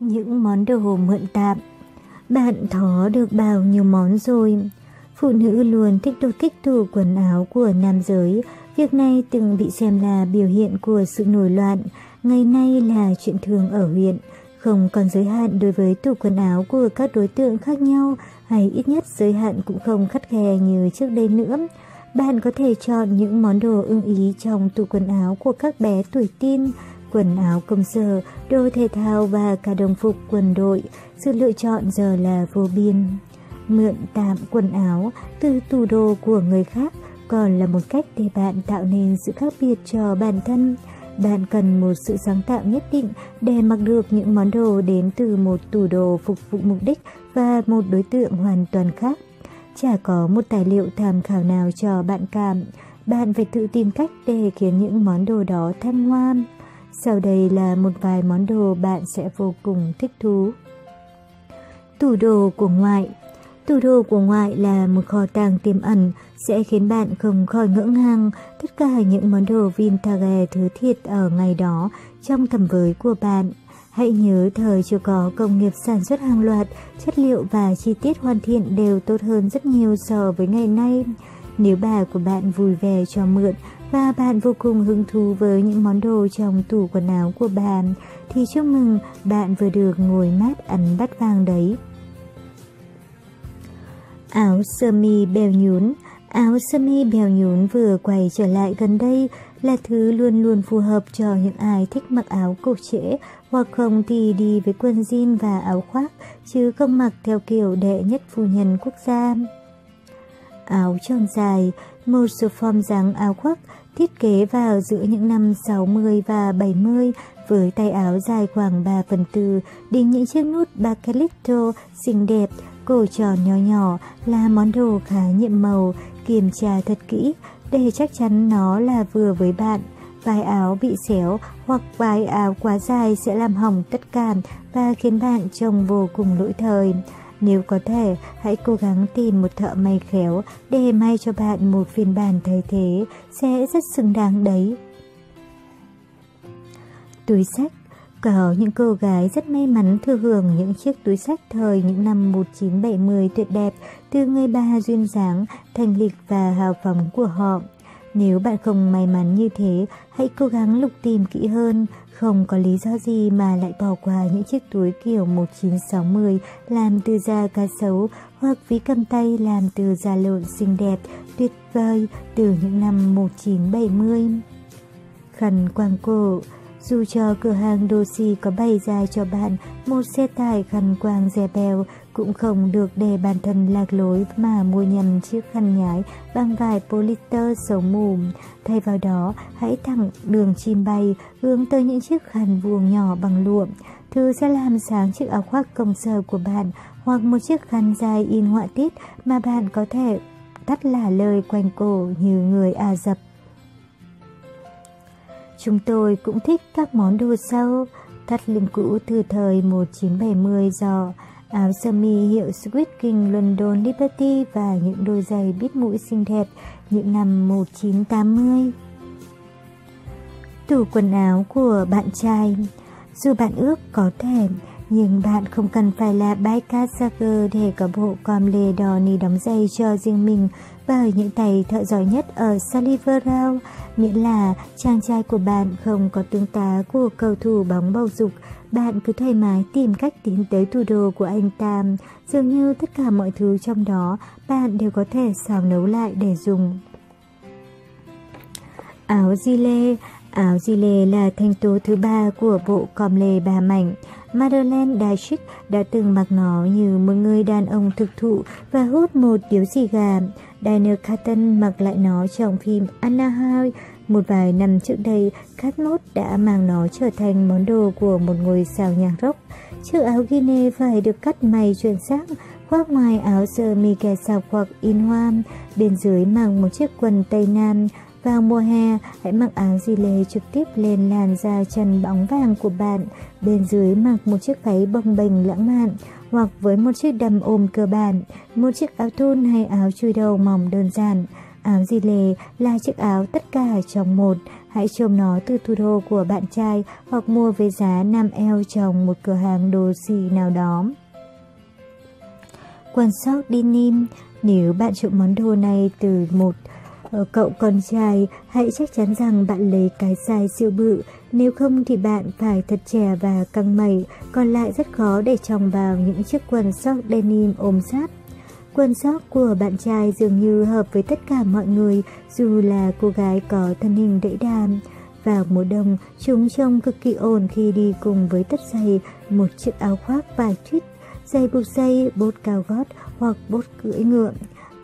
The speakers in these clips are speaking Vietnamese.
Những món đồ mượn tạm Bạn thó được bao nhiêu món rồi? Phụ nữ luôn thích đột kích tủ quần áo của nam giới. Việc này từng bị xem là biểu hiện của sự nổi loạn. Ngày nay là chuyện thường ở huyện. Không còn giới hạn đối với tủ quần áo của các đối tượng khác nhau hay ít nhất giới hạn cũng không khắt khe như trước đây nữa. Bạn có thể chọn những món đồ ưng ý trong tủ quần áo của các bé tuổi teen, quần áo công sở, đồ thể thao và cả đồng phục quân đội. Sự lựa chọn giờ là vô biên. Mượn tạm quần áo từ tủ đồ của người khác còn là một cách để bạn tạo nên sự khác biệt cho bản thân. Bạn cần một sự sáng tạo nhất định để mặc được những món đồ đến từ một tủ đồ phục vụ mục đích và một đối tượng hoàn toàn khác. Chả có một tài liệu tham khảo nào cho bạn cảm. Bạn phải tự tìm cách để khiến những món đồ đó thăng hoa. Sau đây là một vài món đồ bạn sẽ vô cùng thích thú. Tủ đồ của ngoại Tủ đồ của ngoại là một kho tàng tiềm ẩn sẽ khiến bạn không khỏi ngỡ ngàng tất cả những món đồ vintage thứ thiệt ở ngày đó trong tầm với của bạn. Hãy nhớ thời chưa có công nghiệp sản xuất hàng loạt, chất liệu và chi tiết hoàn thiện đều tốt hơn rất nhiều so với ngày nay. Nếu bà của bạn vui vẻ cho mượn và bạn vô cùng hứng thú với những món đồ trong tủ quần áo của bạn, thì chúc mừng bạn vừa được ngồi mát ăn bát vàng đấy. Áo sơ mi bèo nhún Áo sơ mi bèo nhún vừa quay trở lại gần đây là thứ luôn luôn phù hợp cho những ai thích mặc áo cổ trễ hoặc không thì đi với quần jean và áo khoác chứ không mặc theo kiểu đệ nhất phu nhân quốc gia. Áo tròn dài, một số form dáng áo khoác thiết kế vào giữa những năm 60 và 70 với tay áo dài khoảng 3 phần tư, đính những chiếc nút bacalito xinh đẹp, cổ tròn nhỏ nhỏ là món đồ khá nhiệm màu, kiểm tra thật kỹ để chắc chắn nó là vừa với bạn. Vai áo bị xéo hoặc vai áo quá dài sẽ làm hỏng tất cả và khiến bạn trông vô cùng lỗi thời. Nếu có thể, hãy cố gắng tìm một thợ may khéo để may cho bạn một phiên bản thay thế, sẽ rất xứng đáng đấy. Túi sách Có những cô gái rất may mắn thừa hưởng những chiếc túi sách thời những năm 1970 tuyệt đẹp từ người ba duyên dáng, thành lịch và hào phóng của họ. Nếu bạn không may mắn như thế, hãy cố gắng lục tìm kỹ hơn. Không có lý do gì mà lại bỏ qua những chiếc túi kiểu 1960 làm từ da cá sấu hoặc ví cầm tay làm từ da lộn xinh đẹp, tuyệt vời từ những năm 1970. Khăn quàng cổ dù cho cửa hàng đồ có bày ra cho bạn một xe tải khăn quàng rẻ bèo cũng không được để bản thân lạc lối mà mua nhầm chiếc khăn nhái bằng vải polyester xấu mù. Thay vào đó, hãy thẳng đường chim bay hướng tới những chiếc khăn vuông nhỏ bằng lụa. Thứ sẽ làm sáng chiếc áo khoác công sở của bạn hoặc một chiếc khăn dài in họa tiết mà bạn có thể tắt là lời quanh cổ như người Ả Rập. Chúng tôi cũng thích các món đồ sau, thắt lưng cũ từ thời 1970 giò, áo sơ mi hiệu Squid King London Liberty và những đôi giày bít mũi xinh đẹp những năm 1980. Tủ quần áo của bạn trai Dù bạn ước có thể, nhưng bạn không cần phải là biker Sager để có bộ com lê đỏ ni đóng giày cho riêng mình bởi những tay thợ giỏi nhất ở Sullivan miễn là chàng trai của bạn không có tướng tá của cầu thủ bóng bầu dục, bạn cứ thoải mái tìm cách tiến tới thủ đồ của anh ta. Dường như tất cả mọi thứ trong đó bạn đều có thể xào nấu lại để dùng. Áo di lê Áo di lê là thành tố thứ ba của bộ com lê ba mảnh. Madeleine Dashik đã từng mặc nó như một người đàn ông thực thụ và hút một điếu xì gà. Daniel Carton mặc lại nó trong phim Anna High Một vài năm trước đây, Catmode đã mang nó trở thành món đồ của một ngôi sao nhạc rock. Chiếc áo Guinea phải được cắt may chuẩn xác, khoác ngoài áo sơ mi kẻ sọc hoặc in hoa, bên dưới mặc một chiếc quần Tây Nam. Vào mùa hè, hãy mặc áo di lê trực tiếp lên làn da chân bóng vàng của bạn, bên dưới mặc một chiếc váy bồng bềnh lãng mạn, hoặc với một chiếc đầm ôm cơ bản, một chiếc áo thun hay áo chui đầu mỏng đơn giản. áo gì lề là chiếc áo tất cả trong một. Hãy trông nó từ thủ đô của bạn trai hoặc mua với giá 5 eo trong một cửa hàng đồ xì nào đó. Quần sóc denim, nếu bạn chọn món đồ này từ một ờ, cậu con trai, hãy chắc chắn rằng bạn lấy cái size siêu bự, nếu không thì bạn phải thật trẻ và căng mẩy, còn lại rất khó để trồng vào những chiếc quần sóc denim ôm sát. Quần sóc của bạn trai dường như hợp với tất cả mọi người, dù là cô gái có thân hình đẫy đàm. Vào mùa đông, chúng trông cực kỳ ổn khi đi cùng với tất giày, một chiếc áo khoác vải tuyết, giày buộc dây, bốt cao gót hoặc bốt cưỡi ngựa.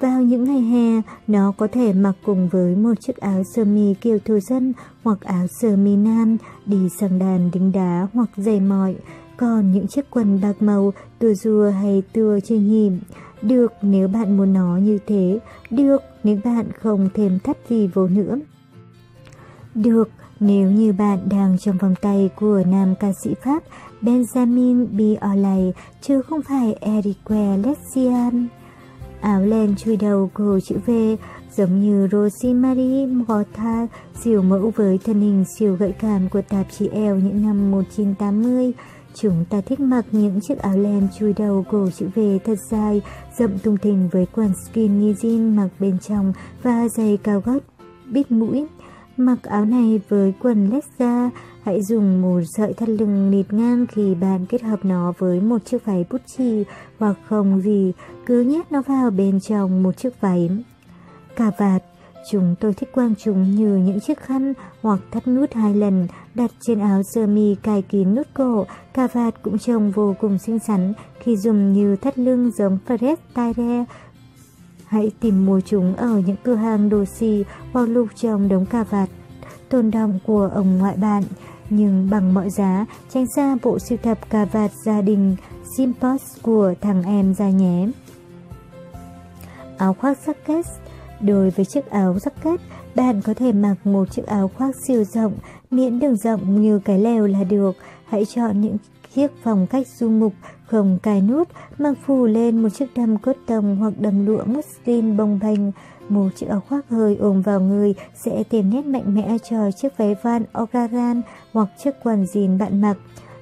Vào những ngày hè, nó có thể mặc cùng với một chiếc áo sơ mi kiểu thổ dân hoặc áo sơ mi nam, đi sang đàn đính đá hoặc giày mỏi. Còn những chiếc quần bạc màu, tua rùa hay tua trên nhìm, được nếu bạn muốn nó như thế, được nếu bạn không thêm thắt gì vô nữa. Được nếu như bạn đang trong vòng tay của nam ca sĩ Pháp Benjamin Biolay chứ không phải eric Lessian. Áo len chui đầu cổ chữ V giống như Rosemary Morta siêu mẫu với thân hình siêu gợi cảm của tạp chí Elle những năm 1980. Chúng ta thích mặc những chiếc áo len chui đầu cổ chữ V thật dài, rộng tung thình với quần skinny jean mặc bên trong và giày cao gót bít mũi. Mặc áo này với quần lesa, hãy dùng một sợi thắt lưng nịt ngang khi bạn kết hợp nó với một chiếc váy bút chì hoặc không gì, cứ nhét nó vào bên trong một chiếc váy. Cà vạt Chúng tôi thích quang chúng như những chiếc khăn hoặc thắt nút hai lần đặt trên áo sơ mi cài kín nút cổ. Cà vạt cũng trông vô cùng xinh xắn khi dùng như thắt lưng giống Fred Tyre. Hãy tìm mua chúng ở những cửa hàng đồ xì hoặc lục trong đống cà vạt tồn động của ông ngoại bạn. Nhưng bằng mọi giá, tránh xa bộ sưu tập cà vạt gia đình Simpos của thằng em ra nhé. Áo khoác jacket Đối với chiếc áo jacket, bạn có thể mặc một chiếc áo khoác siêu rộng, miễn đường rộng như cái lều là được. Hãy chọn những chiếc phòng cách du mục, không cài nút, mặc phủ lên một chiếc đầm cốt tông hoặc đầm lụa muslin bồng bềnh. Một chiếc áo khoác hơi ôm vào người sẽ tìm nét mạnh mẽ cho chiếc váy van Ogaran hoặc chiếc quần jean bạn mặc.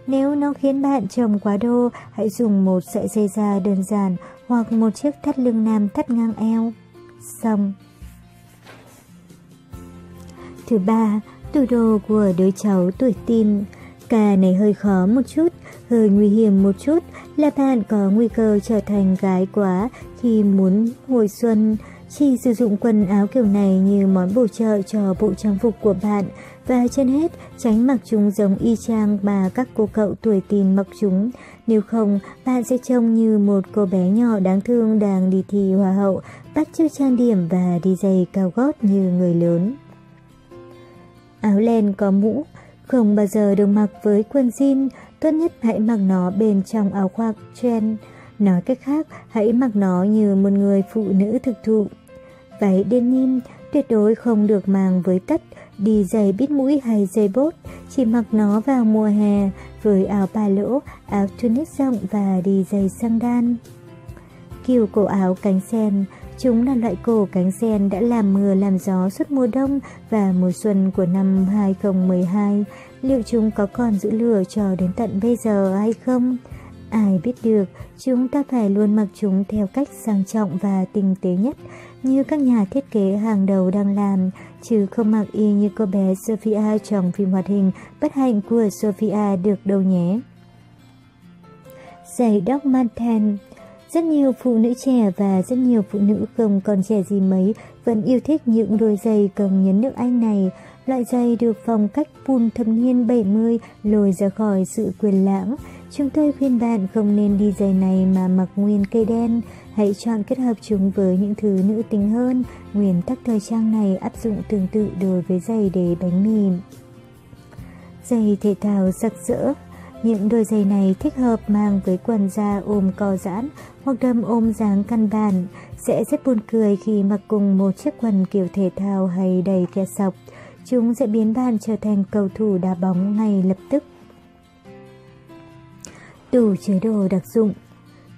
Nếu nó khiến bạn trông quá đô, hãy dùng một sợi dây da đơn giản hoặc một chiếc thắt lưng nam thắt ngang eo xong. Thứ ba, tủ đồ của đứa cháu tuổi tin. Ca này hơi khó một chút, hơi nguy hiểm một chút là bạn có nguy cơ trở thành gái quá khi muốn hồi xuân. Chỉ sử dụng quần áo kiểu này như món bổ trợ cho bộ trang phục của bạn và trên hết tránh mặc chúng giống y chang mà các cô cậu tuổi teen mặc chúng. Nếu không, bạn sẽ trông như một cô bé nhỏ đáng thương đang đi thi hoa hậu, bắt chước trang điểm và đi giày cao gót như người lớn. Áo len có mũ, không bao giờ được mặc với quần jean, tốt nhất hãy mặc nó bên trong áo khoác trend. Nói cách khác, hãy mặc nó như một người phụ nữ thực thụ. Váy denim tuyệt đối không được mang với tất, đi giày bít mũi hay giày bốt, chỉ mặc nó vào mùa hè với áo ba lỗ, áo tunic rộng và đi giày sandal. Kiểu cổ áo cánh sen, chúng là loại cổ cánh sen đã làm mưa làm gió suốt mùa đông và mùa xuân của năm 2012. Liệu chúng có còn giữ lửa cho đến tận bây giờ hay không? Ai biết được, chúng ta phải luôn mặc chúng theo cách sang trọng và tinh tế nhất, như các nhà thiết kế hàng đầu đang làm, chứ không mặc y như cô bé Sophia trong phim hoạt hình Bất hạnh của Sophia được đâu nhé. Giày Doc Marten rất nhiều phụ nữ trẻ và rất nhiều phụ nữ không còn trẻ gì mấy vẫn yêu thích những đôi giày cầm nhấn nước Anh này. Loại giày được phong cách pun thâm niên 70 lồi ra khỏi sự quyền lãng. Chúng tôi khuyên bạn không nên đi giày này mà mặc nguyên cây đen. Hãy chọn kết hợp chúng với những thứ nữ tính hơn. Nguyên tắc thời trang này áp dụng tương tự đối với giày để bánh mì. Giày thể thao sặc sỡ những đôi giày này thích hợp mang với quần da ôm co giãn hoặc đầm ôm dáng căn bản, sẽ rất buồn cười khi mặc cùng một chiếc quần kiểu thể thao hay đầy kẹt sọc. Chúng sẽ biến bạn trở thành cầu thủ đá bóng ngay lập tức. Tủ chứa đồ đặc dụng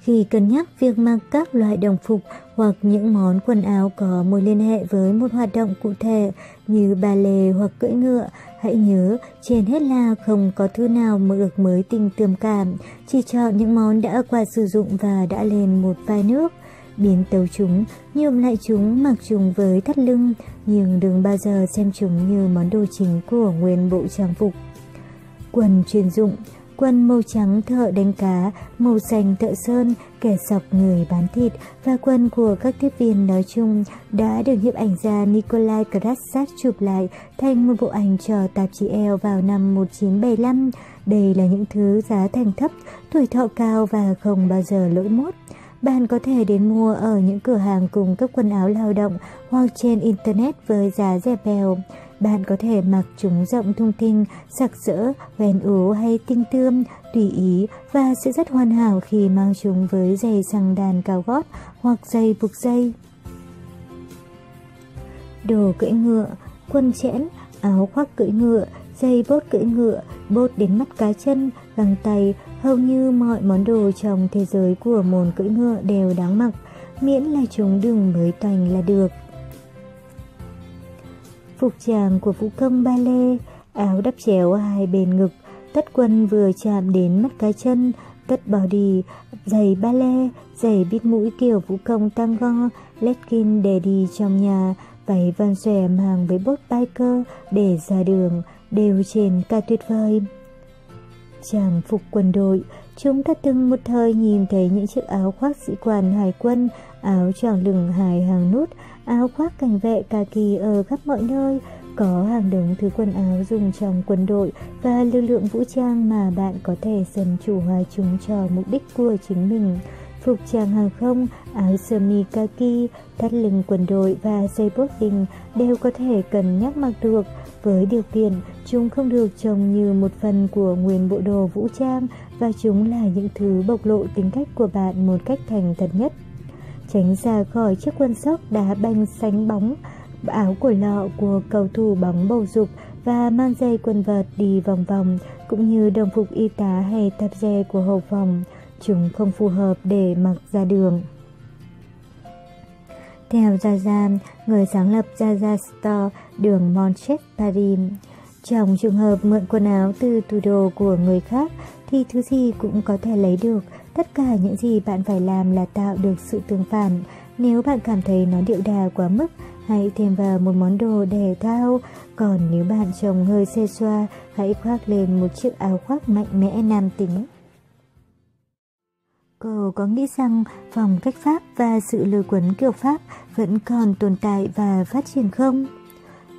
Khi cân nhắc việc mang các loại đồng phục hoặc những món quần áo có mối liên hệ với một hoạt động cụ thể như ballet hoặc cưỡi ngựa. Hãy nhớ, trên hết là không có thứ nào mà được mới tình tươm cảm, chỉ chọn những món đã qua sử dụng và đã lên một vài nước. Biến tấu chúng, nhuộm lại chúng, mặc chúng với thắt lưng, nhưng đừng bao giờ xem chúng như món đồ chính của nguyên bộ trang phục. Quần chuyên dụng Quần màu trắng thợ đánh cá, màu xanh thợ sơn, kẻ sọc người bán thịt và quần của các tiếp viên nói chung đã được nhiếp ảnh gia Nikolai Krasat chụp lại thành một bộ ảnh cho tạp chí Elle vào năm 1975. Đây là những thứ giá thành thấp, tuổi thọ cao và không bao giờ lỗi mốt. Bạn có thể đến mua ở những cửa hàng cung cấp quần áo lao động hoặc trên Internet với giá rẻ bèo. Bạn có thể mặc chúng rộng thung thinh, sặc sỡ, ven ú hay tinh tươm, tùy ý và sẽ rất hoàn hảo khi mang chúng với giày xăng đàn cao gót hoặc giày buộc dây. Đồ cưỡi ngựa, quần chẽn, áo khoác cưỡi ngựa, dây bốt cưỡi ngựa, bốt đến mắt cá chân, găng tay, hầu như mọi món đồ trong thế giới của môn cưỡi ngựa đều đáng mặc, miễn là chúng đừng mới toành là được. Phục tràng của vũ công ba lê, áo đắp chéo hai bên ngực, tất quần vừa chạm đến mắt cái chân, tất body, giày ba lê, giày bít mũi kiểu vũ công tăng go, letkin để đi trong nhà, váy van xòe mang với bốt biker để ra đường, đều trên ca tuyệt vời. chàng phục quân đội, chúng ta từng một thời nhìn thấy những chiếc áo khoác sĩ quan hải quân, áo tròn lửng hài hàng nút, áo khoác cảnh vệ kaki ở khắp mọi nơi, có hàng đống thứ quần áo dùng trong quân đội và lực lượng vũ trang mà bạn có thể dần chủ hóa chúng cho mục đích của chính mình. Phục trang hàng không, áo sơ mi kaki, thắt lưng quân đội và dây bốt đình đều có thể cần nhắc mặc được, với điều kiện chúng không được trông như một phần của nguyên bộ đồ vũ trang và chúng là những thứ bộc lộ tính cách của bạn một cách thành thật nhất tránh ra khỏi chiếc quân sóc đá banh sánh bóng, áo của lọ của cầu thủ bóng bầu dục và mang dây quần vợt đi vòng vòng, cũng như đồng phục y tá hay tạp dề của hậu phòng. Chúng không phù hợp để mặc ra đường. Theo Zaza, người sáng lập Zaza Store, đường Montchet, Paris, trong trường hợp mượn quần áo từ tủ đồ của người khác thì thứ gì cũng có thể lấy được, Tất cả những gì bạn phải làm là tạo được sự tương phản. Nếu bạn cảm thấy nó điệu đà quá mức, hãy thêm vào một món đồ để thao. Còn nếu bạn trông hơi xê xoa, hãy khoác lên một chiếc áo khoác mạnh mẽ nam tính. Cô có nghĩ rằng phong cách Pháp và sự lôi cuốn kiểu Pháp vẫn còn tồn tại và phát triển không?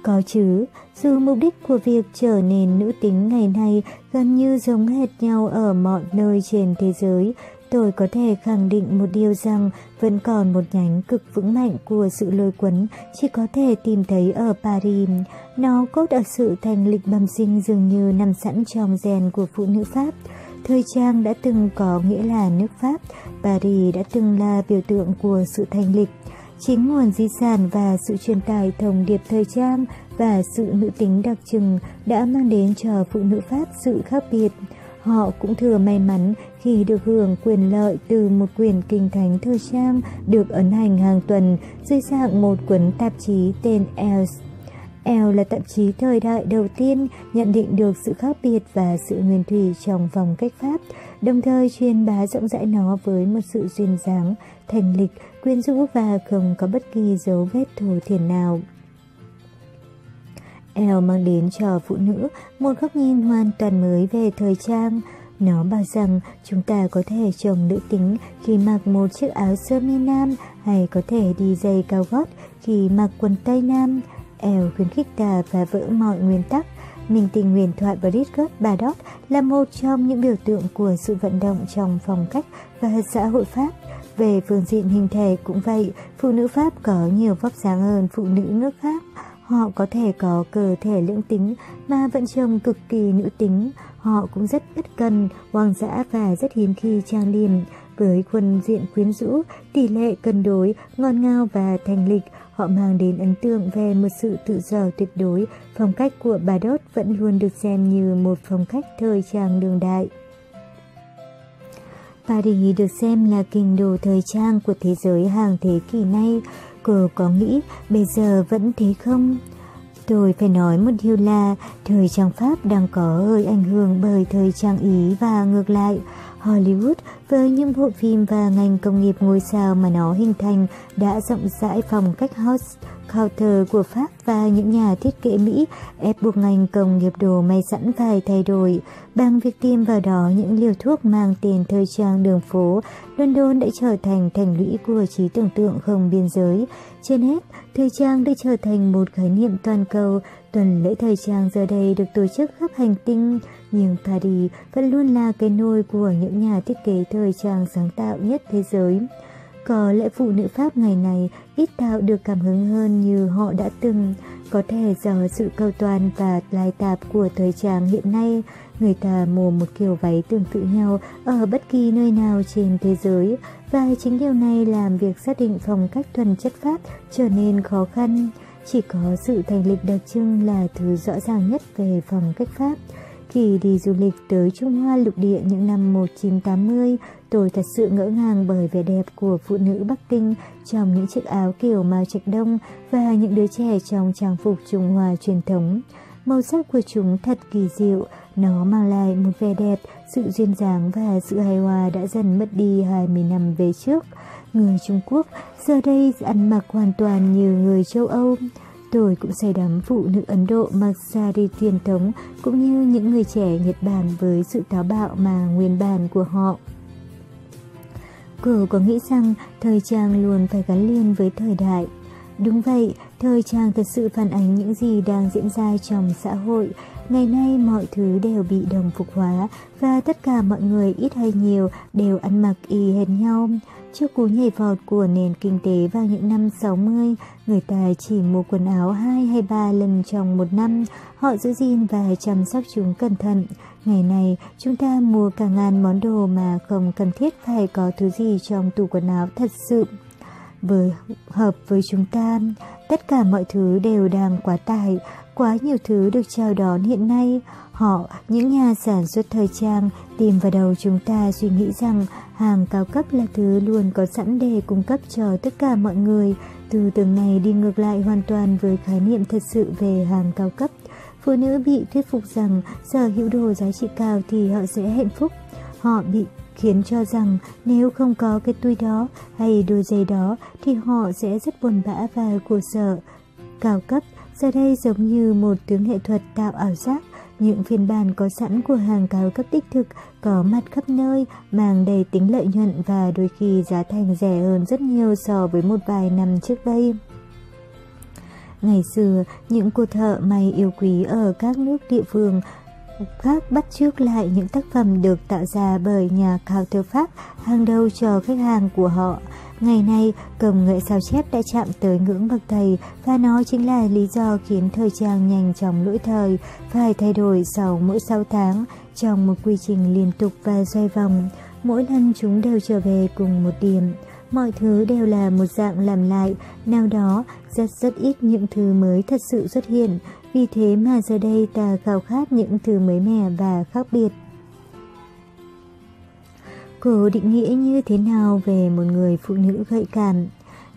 Có chứ, dù mục đích của việc trở nên nữ tính ngày nay gần như giống hệt nhau ở mọi nơi trên thế giới, tôi có thể khẳng định một điều rằng vẫn còn một nhánh cực vững mạnh của sự lôi cuốn chỉ có thể tìm thấy ở Paris. Nó cốt ở sự thành lịch bẩm sinh dường như nằm sẵn trong gen của phụ nữ Pháp. Thời trang đã từng có nghĩa là nước Pháp, Paris đã từng là biểu tượng của sự thành lịch. Chính nguồn di sản và sự truyền tải thông điệp thời trang và sự nữ tính đặc trưng đã mang đến cho phụ nữ Pháp sự khác biệt. Họ cũng thừa may mắn khi được hưởng quyền lợi từ một quyền kinh thánh thời trang được ấn hành hàng tuần dưới dạng một cuốn tạp chí tên Elle. Elle là tạp chí thời đại đầu tiên nhận định được sự khác biệt và sự nguyên thủy trong vòng cách Pháp, đồng thời truyền bá rộng rãi nó với một sự duyên dáng, thành lịch, quyến rũ và không có bất kỳ dấu vết thổ thiền nào. Elle mang đến cho phụ nữ một góc nhìn hoàn toàn mới về thời trang. Nó bảo rằng chúng ta có thể trông nữ tính khi mặc một chiếc áo sơ mi nam hay có thể đi giày cao gót khi mặc quần tây nam. Elle khuyến khích ta phá vỡ mọi nguyên tắc. Mình tình huyền thoại Bridget Bardot là một trong những biểu tượng của sự vận động trong phong cách và xã hội Pháp. Về phương diện hình thể cũng vậy, phụ nữ Pháp có nhiều vóc dáng hơn phụ nữ nước khác. Họ có thể có cơ thể lưỡng tính mà vẫn trông cực kỳ nữ tính. Họ cũng rất bất cần, hoang dã và rất hiếm khi trang điểm. Với khuôn diện quyến rũ, tỷ lệ cân đối, ngon ngao và thành lịch, họ mang đến ấn tượng về một sự tự do tuyệt đối. Phong cách của bà Đốt vẫn luôn được xem như một phong cách thời trang đương đại. Paris được xem là kinh đô thời trang của thế giới hàng thế kỷ nay. Cô có nghĩ bây giờ vẫn thế không? Tôi phải nói một điều là thời trang Pháp đang có hơi ảnh hưởng bởi thời trang Ý và ngược lại. Hollywood với những bộ phim và ngành công nghiệp ngôi sao mà nó hình thành đã rộng rãi phong cách house counter của Pháp và những nhà thiết kế Mỹ ép buộc ngành công nghiệp đồ may sẵn phải thay đổi. Bằng việc tiêm vào đó những liều thuốc mang tên thời trang đường phố, London đã trở thành thành lũy của trí tưởng tượng không biên giới. Trên hết, thời trang đã trở thành một khái niệm toàn cầu. Tuần lễ thời trang giờ đây được tổ chức khắp hành tinh, nhưng Paris vẫn luôn là cái nôi của những nhà thiết kế thời trang sáng tạo nhất thế giới. Có lẽ phụ nữ Pháp ngày này ít tạo được cảm hứng hơn như họ đã từng, có thể do sự cầu toàn và lai tạp của thời trang hiện nay. Người ta mua một kiểu váy tương tự nhau ở bất kỳ nơi nào trên thế giới và chính điều này làm việc xác định phong cách thuần chất Pháp trở nên khó khăn. Chỉ có sự thành lịch đặc trưng là thứ rõ ràng nhất về phong cách Pháp. Khi đi du lịch tới Trung Hoa lục địa những năm 1980, tôi thật sự ngỡ ngàng bởi vẻ đẹp của phụ nữ Bắc Kinh trong những chiếc áo kiểu màu trạch đông và những đứa trẻ trong trang phục Trung Hoa truyền thống. Màu sắc của chúng thật kỳ diệu, nó mang lại một vẻ đẹp, sự duyên dáng và sự hài hòa đã dần mất đi 20 năm về trước. Người Trung Quốc giờ đây ăn mặc hoàn toàn như người châu Âu. Tôi cũng say đắm phụ nữ Ấn Độ mặc sari truyền thống cũng như những người trẻ Nhật Bản với sự táo bạo mà nguyên bản của họ. Cô có nghĩ rằng thời trang luôn phải gắn liền với thời đại. Đúng vậy, thời trang thật sự phản ánh những gì đang diễn ra trong xã hội. Ngày nay mọi thứ đều bị đồng phục hóa và tất cả mọi người ít hay nhiều đều ăn mặc y hệt nhau. Trước cú nhảy vọt của nền kinh tế vào những năm 60, người ta chỉ mua quần áo 2 hay 3 lần trong một năm, họ giữ gìn và chăm sóc chúng cẩn thận. Ngày này, chúng ta mua cả ngàn món đồ mà không cần thiết phải có thứ gì trong tủ quần áo thật sự với hợp với chúng ta. Tất cả mọi thứ đều đang quá tải, quá nhiều thứ được chào đón hiện nay. Họ, những nhà sản xuất thời trang, tìm vào đầu chúng ta suy nghĩ rằng hàng cao cấp là thứ luôn có sẵn để cung cấp cho tất cả mọi người. Từ tưởng này đi ngược lại hoàn toàn với khái niệm thật sự về hàng cao cấp. Phụ nữ bị thuyết phục rằng sở hữu đồ giá trị cao thì họ sẽ hạnh phúc. Họ bị khiến cho rằng nếu không có cái túi đó hay đôi giày đó thì họ sẽ rất buồn bã và khổ sở. Cao cấp giờ đây giống như một tướng nghệ thuật tạo ảo giác những phiên bản có sẵn của hàng cao cấp đích thực có mặt khắp nơi, mang đầy tính lợi nhuận và đôi khi giá thành rẻ hơn rất nhiều so với một vài năm trước đây. Ngày xưa, những cô thợ may yêu quý ở các nước địa phương khác bắt chước lại những tác phẩm được tạo ra bởi nhà khảo thơ Pháp hàng đầu cho khách hàng của họ. Ngày nay, công nghệ sao chép đã chạm tới ngưỡng bậc thầy và nó chính là lý do khiến thời trang nhanh chóng lỗi thời, phải thay đổi sau mỗi 6 tháng trong một quy trình liên tục và xoay vòng. Mỗi lần chúng đều trở về cùng một điểm. Mọi thứ đều là một dạng làm lại, nào đó rất rất ít những thứ mới thật sự xuất hiện. Vì thế mà giờ đây ta khao khát những thứ mới mẻ và khác biệt. Cô định nghĩa như thế nào về một người phụ nữ gợi cảm?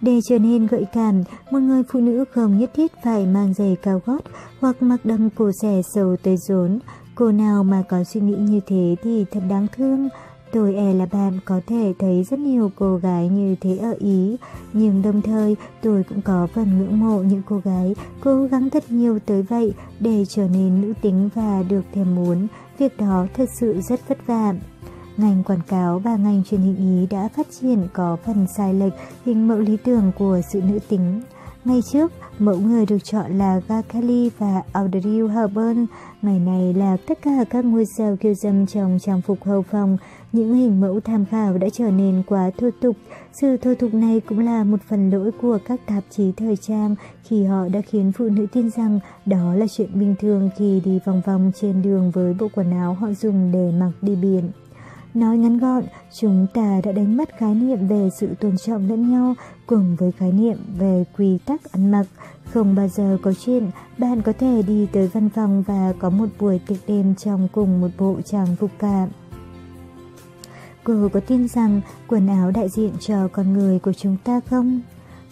Để trở nên gợi cảm, một người phụ nữ không nhất thiết phải mang giày cao gót hoặc mặc đầm cổ xẻ sâu tới rốn. Cô nào mà có suy nghĩ như thế thì thật đáng thương. Tôi e là bạn có thể thấy rất nhiều cô gái như thế ở Ý, nhưng đồng thời tôi cũng có phần ngưỡng mộ những cô gái cố gắng thật nhiều tới vậy để trở nên nữ tính và được thèm muốn. Việc đó thật sự rất vất vả. Ngành quảng cáo và ngành truyền hình Ý đã phát triển có phần sai lệch hình mẫu lý tưởng của sự nữ tính. Ngày trước, mẫu người được chọn là Ga và Audrey Hepburn. Ngày này là tất cả các ngôi sao kiêu dâm trong trang phục hầu phòng. Những hình mẫu tham khảo đã trở nên quá thô tục. Sự thô tục này cũng là một phần lỗi của các tạp chí thời trang khi họ đã khiến phụ nữ tin rằng đó là chuyện bình thường khi đi vòng vòng trên đường với bộ quần áo họ dùng để mặc đi biển. Nói ngắn gọn, chúng ta đã đánh mất khái niệm về sự tôn trọng lẫn nhau cùng với khái niệm về quy tắc ăn mặc. Không bao giờ có chuyện bạn có thể đi tới văn phòng và có một buổi tiệc đêm trong cùng một bộ trang phục cả. Cô có tin rằng quần áo đại diện cho con người của chúng ta không?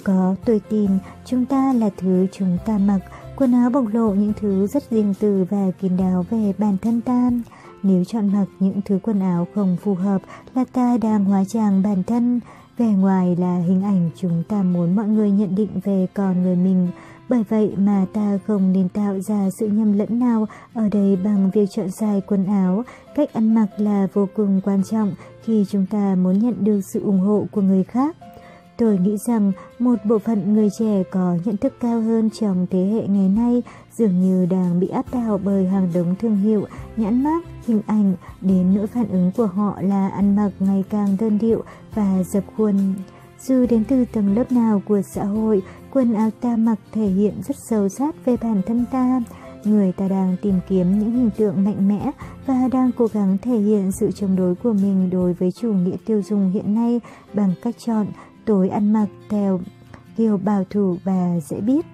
Có, tôi tin chúng ta là thứ chúng ta mặc. Quần áo bộc lộ những thứ rất riêng tư và kín đáo về bản thân ta. Nếu chọn mặc những thứ quần áo không phù hợp là ta đang hóa trang bản thân. Vẻ ngoài là hình ảnh chúng ta muốn mọi người nhận định về con người mình. Bởi vậy mà ta không nên tạo ra sự nhầm lẫn nào ở đây bằng việc chọn sai quần áo. Cách ăn mặc là vô cùng quan trọng khi chúng ta muốn nhận được sự ủng hộ của người khác. Tôi nghĩ rằng một bộ phận người trẻ có nhận thức cao hơn trong thế hệ ngày nay dường như đang bị áp đảo bởi hàng đống thương hiệu, nhãn mác, hình ảnh đến nỗi phản ứng của họ là ăn mặc ngày càng đơn điệu và dập khuôn. Dù đến từ tầng lớp nào của xã hội, quần áo ta mặc thể hiện rất sâu sát về bản thân ta. Người ta đang tìm kiếm những hình tượng mạnh mẽ và đang cố gắng thể hiện sự chống đối của mình đối với chủ nghĩa tiêu dùng hiện nay bằng cách chọn tối ăn mặc theo kiểu bảo thủ và dễ biết.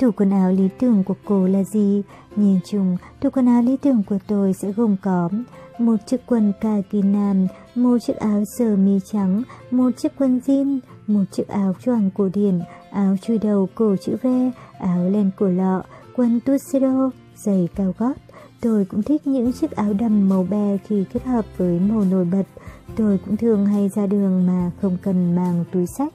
Tủ quần áo lý tưởng của cô là gì? Nhìn chung, tủ quần áo lý tưởng của tôi sẽ gồm có một chiếc quần kaki nam, một chiếc áo sơ mi trắng, một chiếc quần jean, một chiếc áo choàng cổ điển, áo chui đầu cổ chữ V, áo len cổ lọ, quần tuxedo, giày cao gót. Tôi cũng thích những chiếc áo đầm màu be khi kết hợp với màu nổi bật. Tôi cũng thường hay ra đường mà không cần mang túi sách.